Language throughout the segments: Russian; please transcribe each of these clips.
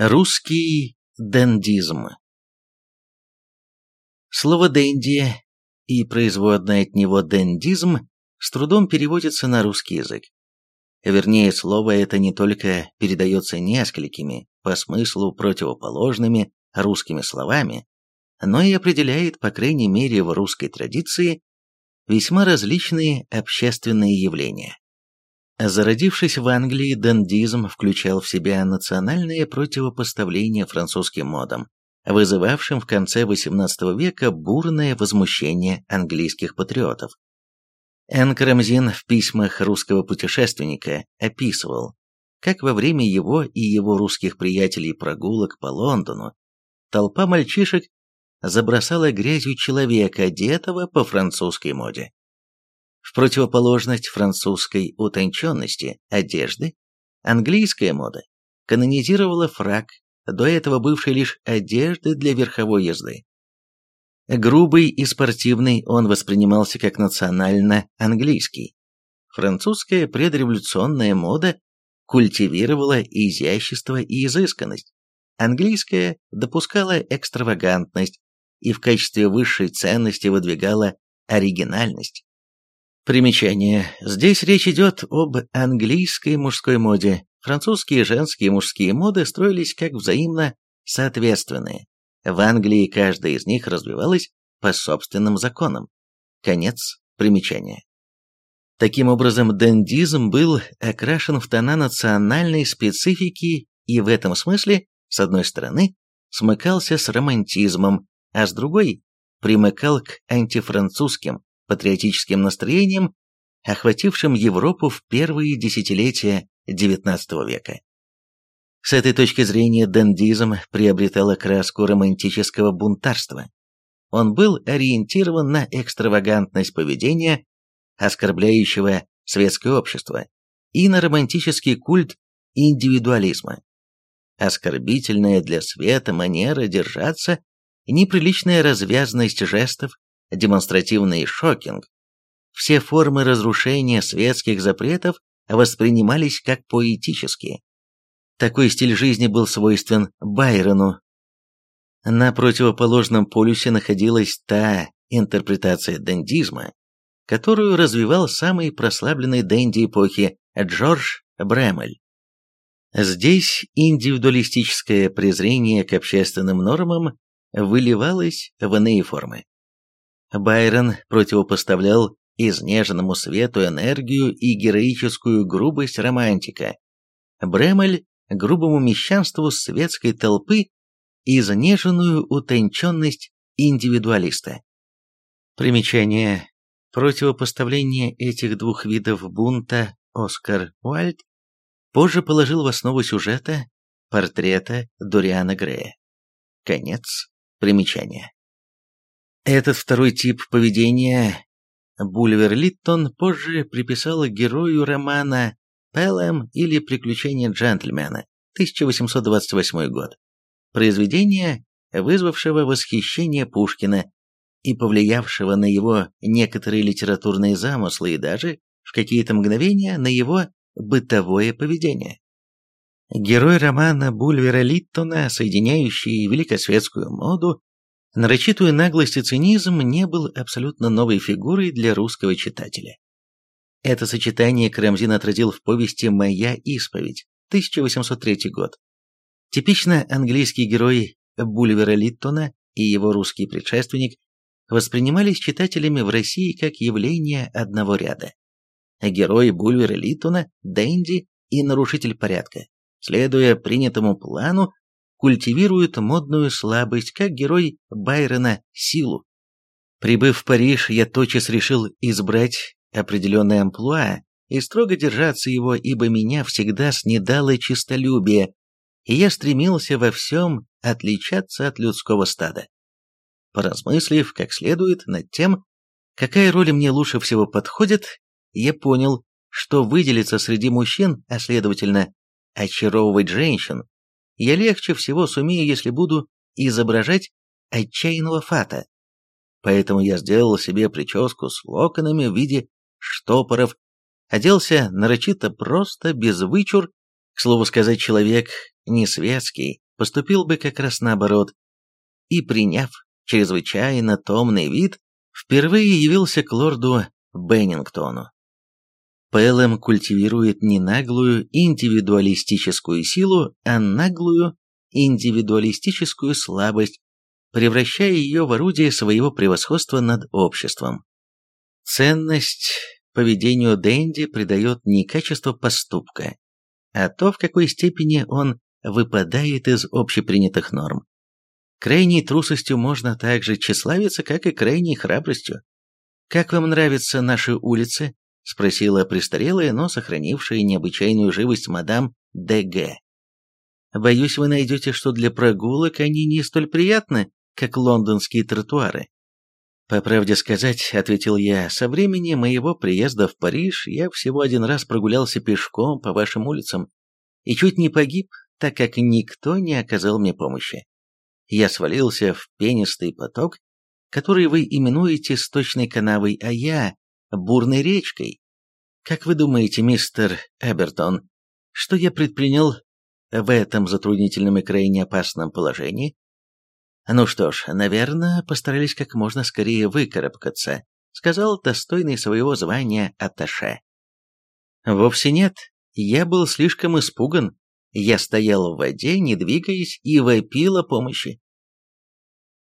Русский дендизм Слово «денди» и производное от него «дендизм» с трудом переводится на русский язык. Вернее, слово это не только передается несколькими, по смыслу противоположными русскими словами, но и определяет, по крайней мере в русской традиции, весьма различные общественные явления. Зародившись в Англии, дендизм включал в себя национальное противопоставление французским модам, вызывавшим в конце XVIII века бурное возмущение английских патриотов. Эн Карамзин в письмах русского путешественника описывал, как во время его и его русских приятелей прогулок по Лондону толпа мальчишек забросала грязью человека, одетого по французской моде. В противоположность французской утонченности одежды, английская мода канонизировала фрак, до этого бывший лишь одеждой для верховой езды. Грубый и спортивный он воспринимался как национально-английский. Французская предреволюционная мода культивировала изящество и изысканность. Английская допускала экстравагантность и в качестве высшей ценности выдвигала оригинальность. Примечание. Здесь речь идет об английской мужской моде. Французские женские и мужские моды строились как взаимно соответственные. В Англии каждая из них развивалась по собственным законам. Конец примечания. Таким образом, дендизм был окрашен в тона национальной специфики и в этом смысле, с одной стороны, смыкался с романтизмом, а с другой примыкал к антифранцузским, патриотическим настроением, охватившим Европу в первые десятилетия XIX века. С этой точки зрения дендизм приобретал окраску романтического бунтарства. Он был ориентирован на экстравагантность поведения, оскорбляющего светское общество, и на романтический культ индивидуализма. Оскорбительная для света манера держаться, неприличная развязность жестов, демонстративный шокинг. Все формы разрушения светских запретов воспринимались как поэтические. Такой стиль жизни был свойствен Байрону. На противоположном полюсе находилась та интерпретация дендизма, которую развивал самый прославленный денди эпохи Джордж Брэмель. Здесь индивидуалистическое презрение к общественным нормам выливалось в иные формы. Байрон противопоставлял изнеженному свету энергию и героическую грубость романтика. Бремель – грубому мещанству светской толпы и изнеженную утонченность индивидуалиста. Примечание. Противопоставление этих двух видов бунта Оскар Уальд позже положил в основу сюжета портрета Дориана Грея. Конец примечания. Этот второй тип поведения Бульвер Литтон позже приписал герою романа «Пелэм» или «Приключения джентльмена» 1828 год, произведение, вызвавшего восхищение Пушкина и повлиявшего на его некоторые литературные замыслы и даже в какие-то мгновения на его бытовое поведение. Герой романа Бульвера Литтона, соединяющий великосветскую моду нарочитую наглость и цинизм не был абсолютно новой фигурой для русского читателя. Это сочетание Карамзин отразил в повести «Моя исповедь» 1803 год. Типично английский герой Бульвера Литтона и его русский предшественник воспринимались читателями в России как явление одного ряда. Герой Бульвера Литтона – Дэнди и нарушитель порядка, следуя принятому плану, культивирует модную слабость, как герой Байрона силу. Прибыв в Париж, я тотчас решил избрать определенное амплуа и строго держаться его, ибо меня всегда снедало честолюбие, и я стремился во всем отличаться от людского стада. Поразмыслив как следует над тем, какая роль мне лучше всего подходит, я понял, что выделиться среди мужчин, а следовательно, очаровывать женщин, я легче всего сумею, если буду изображать отчаянного фата. Поэтому я сделал себе прическу с локонами в виде штопоров, оделся нарочито просто, без вычур, к слову сказать, человек не светский, поступил бы как раз наоборот, и, приняв чрезвычайно томный вид, впервые явился к лорду Беннингтону. ПЛМ культивирует не наглую индивидуалистическую силу, а наглую индивидуалистическую слабость, превращая ее в орудие своего превосходства над обществом. Ценность поведению Дэнди придает не качество поступка, а то, в какой степени он выпадает из общепринятых норм. Крайней трусостью можно также тщеславиться, как и крайней храбростью. «Как вам нравятся наши улицы?» — спросила престарелая, но сохранившая необычайную живость мадам Д.Г. «Боюсь, вы найдете, что для прогулок они не столь приятны, как лондонские тротуары». «По правде сказать», — ответил я, — «со времени моего приезда в Париж я всего один раз прогулялся пешком по вашим улицам и чуть не погиб, так как никто не оказал мне помощи. Я свалился в пенистый поток, который вы именуете сточной канавой, а я — бурной речкой. Как вы думаете, мистер Эбертон, что я предпринял в этом затруднительном и крайне опасном положении? «Ну что ж, наверное, постарались как можно скорее выкарабкаться», сказал достойный своего звания Аташе. «Вовсе нет. Я был слишком испуган. Я стоял в воде, не двигаясь, и вопил о помощи.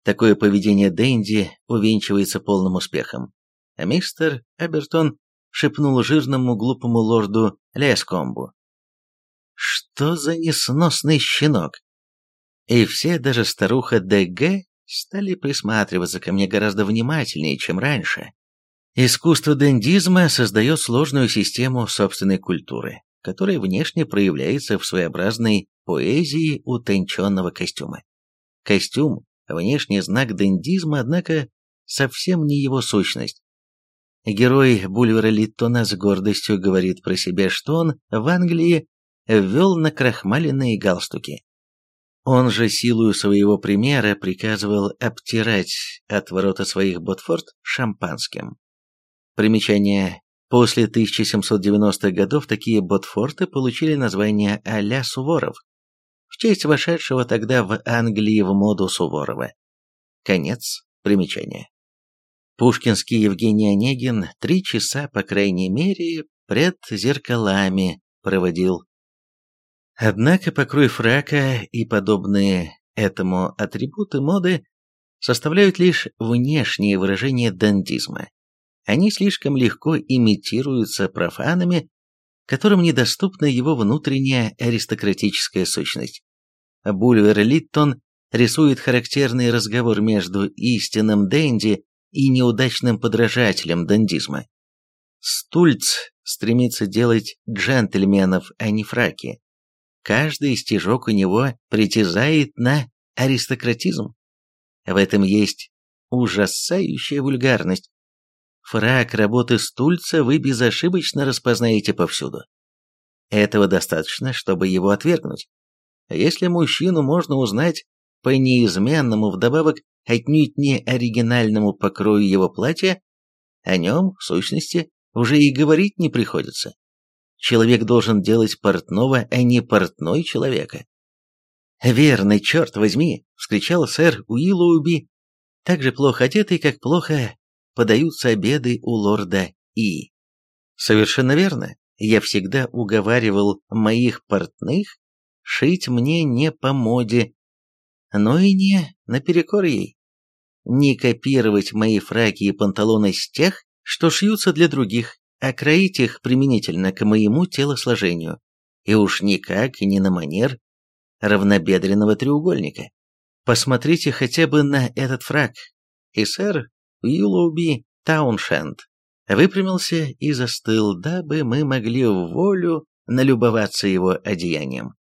Такое поведение Дэнди увенчивается полным успехом. А мистер Эбертон шепнул жирному глупому лорду Лескомбу. «Что за несносный щенок? И все, даже старуха ДГ, стали присматриваться ко мне гораздо внимательнее, чем раньше. Искусство дендизма создает сложную систему собственной культуры, которая внешне проявляется в своеобразной поэзии утонченного костюма. Костюм – внешний знак дендизма, однако совсем не его сущность. Герой Бульвера Литтона с гордостью говорит про себя, что он в Англии ввел накрахмаленные галстуки. Он же силою своего примера приказывал обтирать от ворота своих Ботфорд шампанским. Примечание. После 1790-х годов такие Ботфорты получили название а-ля Суворов, в честь вошедшего тогда в Англии в моду Суворова. Конец примечания. Пушкинский Евгений Онегин три часа, по крайней мере, пред зеркалами проводил Однако покрой фрака и подобные этому атрибуты моды составляют лишь внешнее выражение дандизма. Они слишком легко имитируются профанами, которым недоступна его внутренняя аристократическая сущность. Бульвер Литтон рисует характерный разговор между истинным денди и неудачным подражателем дандизма. Стульц стремится делать джентльменов, а не фраки. Каждый стежок у него притязает на аристократизм. В этом есть ужасающая вульгарность. Фрак работы стульца вы безошибочно распознаете повсюду. Этого достаточно, чтобы его отвергнуть. Если мужчину можно узнать по неизменному вдобавок отнюдь не оригинальному покрою его платья, о нем, в сущности, уже и говорить не приходится. Человек должен делать портного, а не портной человека. «Верный, черт возьми!» — вскричал сэр Уиллоуби, так же плохо одетый, как плохо подаются обеды у лорда И. «Совершенно верно. Я всегда уговаривал моих портных шить мне не по моде, но и не наперекор ей. Не копировать мои фраки и панталоны с тех, что шьются для других, а кроить их применительно к моему телосложению, и уж никак не на манер равнобедренного треугольника. Посмотрите хотя бы на этот фраг. И сэр Уиллоуби Тауншенд выпрямился и застыл, дабы мы могли в волю налюбоваться его одеянием.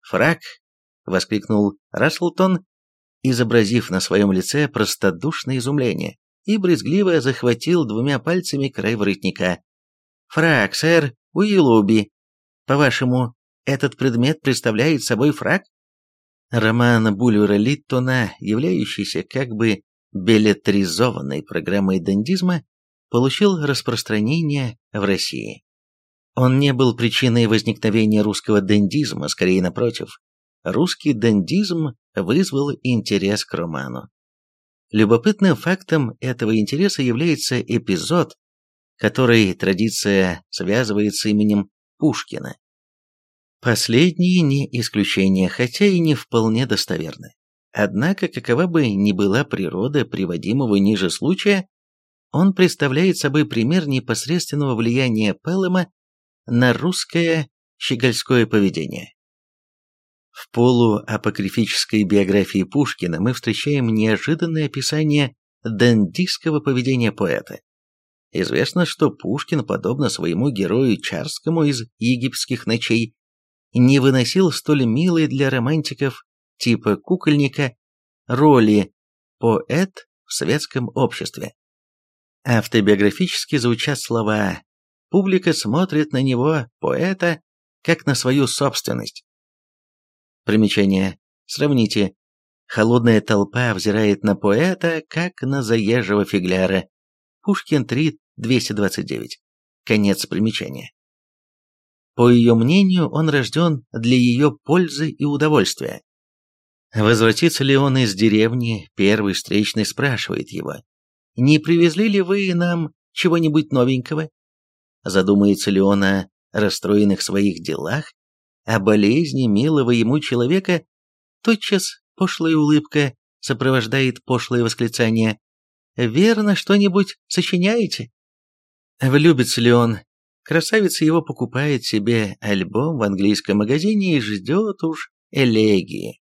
«Фраг!» — воскликнул Расселтон, изобразив на своем лице простодушное изумление, и брезгливо захватил двумя пальцами край воротника. «Фраг, сэр, Уиллоуби. По-вашему, этот предмет представляет собой фраг?» Роман Бульвера Литтона, являющийся как бы билетризованной программой дендизма, получил распространение в России. Он не был причиной возникновения русского дендизма, скорее напротив. Русский дандизм вызвал интерес к роману. Любопытным фактом этого интереса является эпизод, который традиция связывает с именем Пушкина. Последние не исключение, хотя и не вполне достоверны. Однако, какова бы ни была природа приводимого ниже случая, он представляет собой пример непосредственного влияния Пеллема на русское щегольское поведение. В полуапокрифической биографии Пушкина мы встречаем неожиданное описание дандистского поведения поэта. Известно, что Пушкин, подобно своему герою Чарскому из «Египетских ночей», не выносил столь милой для романтиков типа кукольника роли поэт в светском обществе. Автобиографически звучат слова «Публика смотрит на него, поэта, как на свою собственность». Примечание. Сравните. Холодная толпа взирает на поэта, как на заезжего фигляра. Пушкин 3, 229. Конец примечания. По ее мнению, он рожден для ее пользы и удовольствия. Возвратится ли он из деревни, первый встречный спрашивает его. «Не привезли ли вы нам чего-нибудь новенького?» Задумается ли он о расстроенных своих делах, о болезни милого ему человека, тотчас пошлая улыбка сопровождает пошлое восклицание «Верно, что-нибудь сочиняете?» Влюбится ли он? Красавица его покупает себе альбом в английском магазине и ждет уж элегии.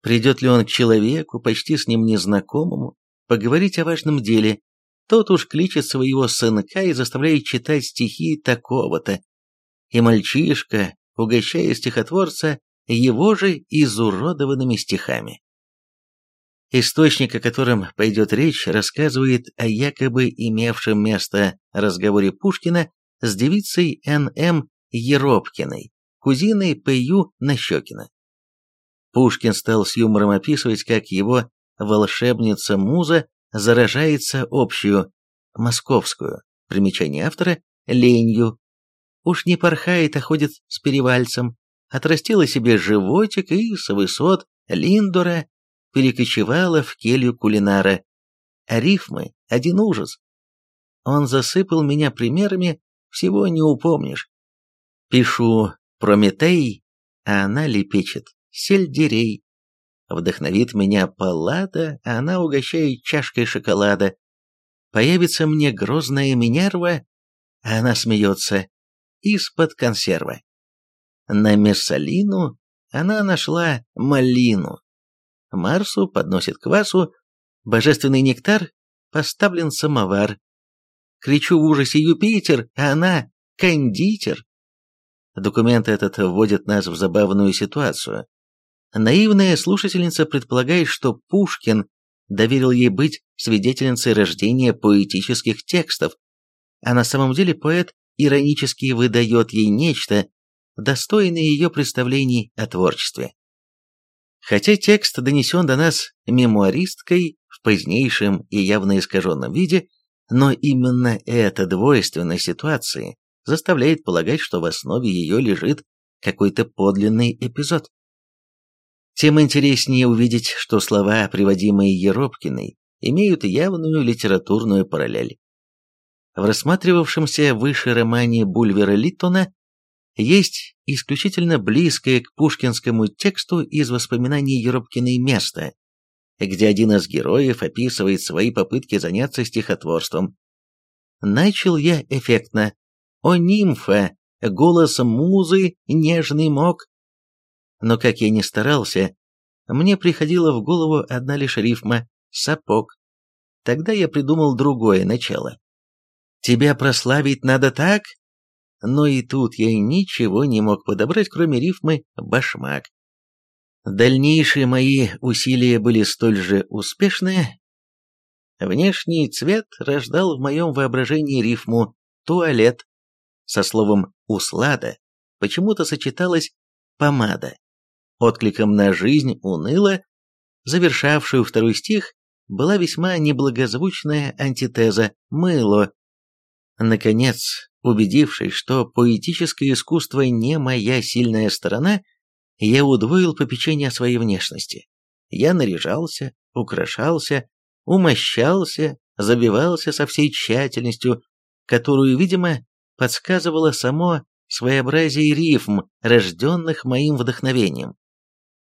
Придет ли он к человеку, почти с ним незнакомому, поговорить о важном деле, тот уж кличет своего сынка и заставляет читать стихи такого-то. И мальчишка, угощая стихотворца его же изуродованными стихами. Источник, о котором пойдет речь, рассказывает о якобы имевшем место разговоре Пушкина с девицей Н.М. Еропкиной, кузиной П.Ю. Нащекина. Пушкин стал с юмором описывать, как его волшебница-муза заражается общую, московскую, примечание автора, ленью. Уж не порхает, а ходит с перевальцем, отрастила себе животик и с высот Линдора перекочевала в келью кулинара. А рифмы — один ужас. Он засыпал меня примерами, всего не упомнишь. Пишу «Прометей», а она лепечет сельдерей. Вдохновит меня паллада, а она угощает чашкой шоколада. Появится мне грозная Минерва, а она смеется из-под консерва. На Мессалину она нашла малину. Марсу подносит квасу, божественный нектар, поставлен самовар. Кричу в ужасе Юпитер, а она кондитер. Документ этот вводит нас в забавную ситуацию. Наивная слушательница предполагает, что Пушкин доверил ей быть свидетельницей рождения поэтических текстов, а на самом деле поэт иронически выдает ей нечто, достойное ее представлений о творчестве. Хотя текст донесен до нас мемуаристкой в позднейшем и явно искаженном виде, но именно эта двойственность ситуации заставляет полагать, что в основе ее лежит какой-то подлинный эпизод. Тем интереснее увидеть, что слова, приводимые Еропкиной, имеют явную литературную параллель. В рассматривавшемся выше романе Бульвера Литтона есть исключительно близкое к пушкинскому тексту из воспоминаний Еропкиной место, где один из героев описывает свои попытки заняться стихотворством. Начал я эффектно. «О, нимфа! Голос музы нежный мог но как я ни старался, мне приходила в голову одна лишь рифма «сапог». Тогда я придумал другое начало. «Тебя прославить надо так?» Но и тут я ничего не мог подобрать, кроме рифмы «башмак». Дальнейшие мои усилия были столь же успешные. Внешний цвет рождал в моем воображении рифму «туалет». Со словом «услада» почему-то сочеталась «помада» откликом на жизнь уныло, завершавшую второй стих, была весьма неблагозвучная антитеза «мыло». Наконец, убедившись, что поэтическое искусство не моя сильная сторона, я удвоил попечение о своей внешности. Я наряжался, украшался, умощался, забивался со всей тщательностью, которую, видимо, подсказывало само своеобразие рифм, рожденных моим вдохновением.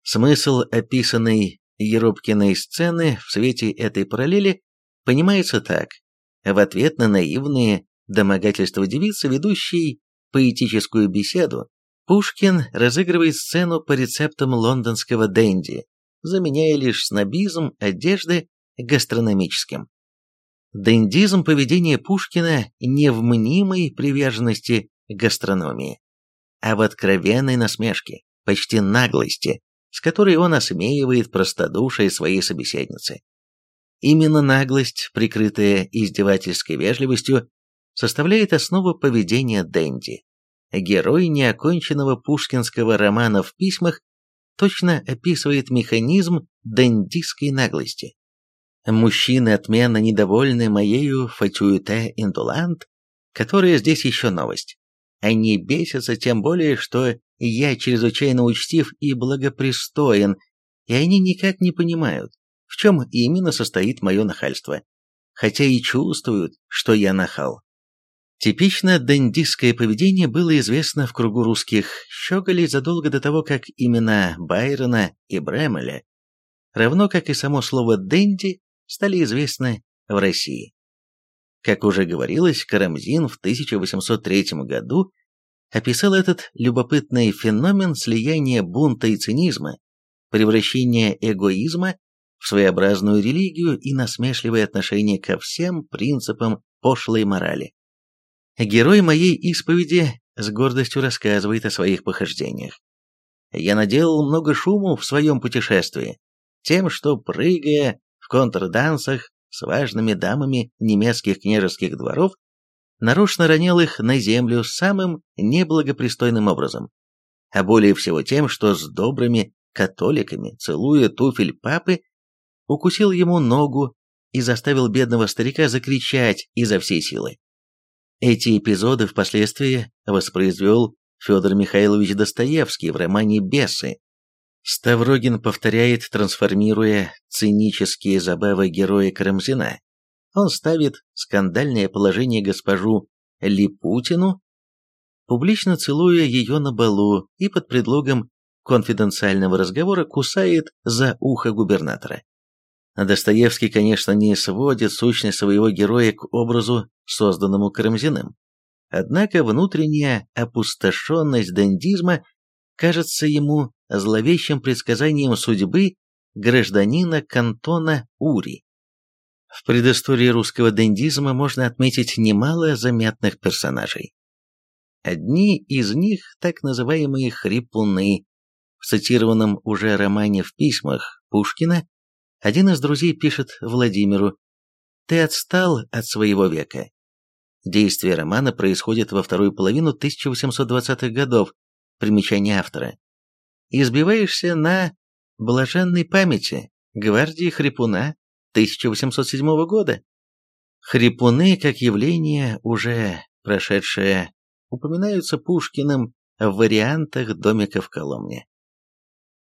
Смысл описанной Еропкиной сцены в свете этой параллели понимается так. В ответ на наивные домогательства девицы, ведущей поэтическую беседу, Пушкин разыгрывает сцену по рецептам лондонского денди, заменяя лишь снобизм одежды гастрономическим. Дендизм поведения Пушкина не в мнимой приверженности гастрономии, а в откровенной насмешке, почти наглости, с которой он осмеивает простодушие своей собеседницы. Именно наглость, прикрытая издевательской вежливостью, составляет основу поведения Дэнди. Герой неоконченного пушкинского романа в письмах точно описывает механизм дендистской наглости. Мужчины отменно недовольны моею фатюэте индулант, которая здесь еще новость. Они бесятся тем более, что я чрезвычайно учтив и благопристоен, и они никак не понимают, в чем именно состоит мое нахальство, хотя и чувствуют, что я нахал. Типично дендистское поведение было известно в кругу русских щеголей задолго до того, как имена Байрона и Бремеля, равно как и само слово «денди», стали известны в России. Как уже говорилось, Карамзин в 1803 году описал этот любопытный феномен слияния бунта и цинизма, превращения эгоизма в своеобразную религию и насмешливое отношение ко всем принципам пошлой морали. Герой моей исповеди с гордостью рассказывает о своих похождениях. Я наделал много шуму в своем путешествии, тем, что, прыгая в контрдансах с важными дамами немецких княжеских дворов, нарочно ронял их на землю самым неблагопристойным образом, а более всего тем, что с добрыми католиками, целуя туфель папы, укусил ему ногу и заставил бедного старика закричать изо всей силы. Эти эпизоды впоследствии воспроизвел Федор Михайлович Достоевский в романе «Бесы», Ставрогин повторяет, трансформируя цинические забавы героя Карамзина. Он ставит скандальное положение госпожу Липутину, публично целуя ее на балу и под предлогом конфиденциального разговора кусает за ухо губернатора. Достоевский, конечно, не сводит сущность своего героя к образу, созданному Карамзиным. Однако внутренняя опустошенность дандизма кажется ему зловещим предсказанием судьбы гражданина кантона Ури. В предыстории русского дендизма можно отметить немало заметных персонажей. Одни из них так называемые хрипуны. В цитированном уже романе в письмах Пушкина один из друзей пишет Владимиру «Ты отстал от своего века». Действие романа происходит во вторую половину 1820-х годов, примечание автора избиваешься на блаженной памяти гвардии Хрипуна 1807 года. Хрипуны, как явление, уже прошедшее, упоминаются Пушкиным в вариантах домика в Коломне.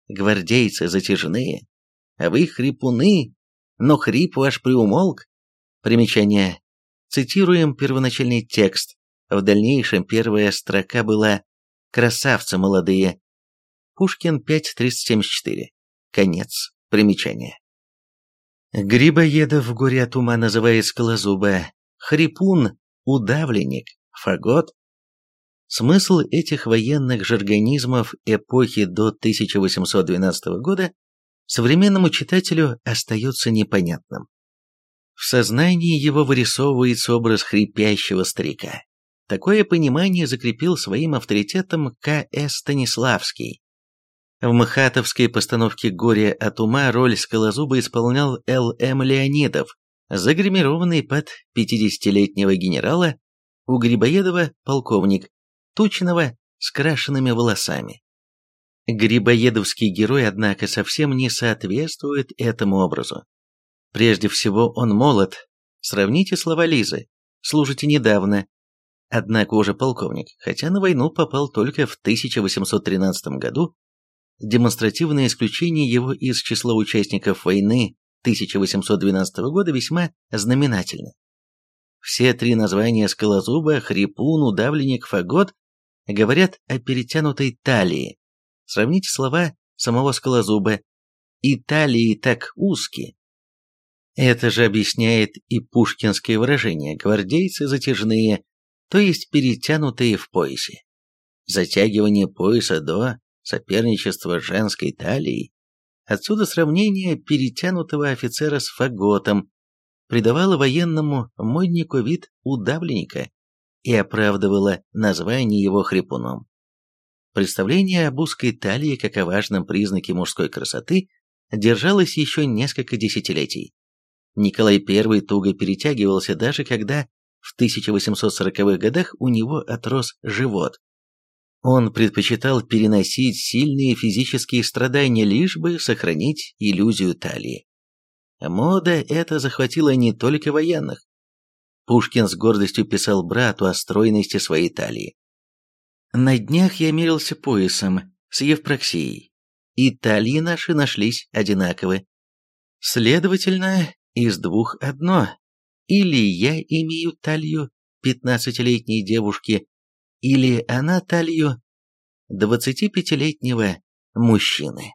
Гвардейцы затяжные, вы хрипуны, но хрип ваш приумолк. Примечание. Цитируем первоначальный текст. В дальнейшем первая строка была «Красавцы молодые, Пушкин 5.374. Конец примечания. Грибоедов в горе от ума называет скалозуба, хрипун, удавленник, фагот. Смысл этих военных жаргонизмов эпохи до 1812 года современному читателю остается непонятным. В сознании его вырисовывается образ хрипящего старика. Такое понимание закрепил своим авторитетом К.С. Станиславский, в мхатовской постановке «Горе от ума» роль Скалозуба исполнял Л.М. Леонидов, загримированный под 50-летнего генерала, у Грибоедова полковник, тучного, с крашенными волосами. Грибоедовский герой, однако, совсем не соответствует этому образу. Прежде всего, он молод. Сравните слова Лизы. Служите недавно. Однако уже полковник, хотя на войну попал только в 1813 году демонстративное исключение его из числа участников войны 1812 года весьма знаменательно. Все три названия скалозуба, хрипун, удавленник, фагот говорят о перетянутой талии. Сравните слова самого скалозуба. И талии так узкие. Это же объясняет и пушкинское выражение «гвардейцы затяжные», то есть перетянутые в поясе. Затягивание пояса до соперничества женской талии. Отсюда сравнение перетянутого офицера с фаготом придавало военному моднику вид удавленника и оправдывало название его хрипуном. Представление об узкой талии как о важном признаке мужской красоты держалось еще несколько десятилетий. Николай I туго перетягивался даже когда в 1840-х годах у него отрос живот. Он предпочитал переносить сильные физические страдания, лишь бы сохранить иллюзию талии. Мода эта захватила не только военных. Пушкин с гордостью писал брату о стройности своей талии. На днях я мерился поясом с Евпроксией, и талии наши нашлись одинаковы. Следовательно, из двух одно. Или я имею талию пятнадцатилетней девушки, или она талию 25-летнего мужчины.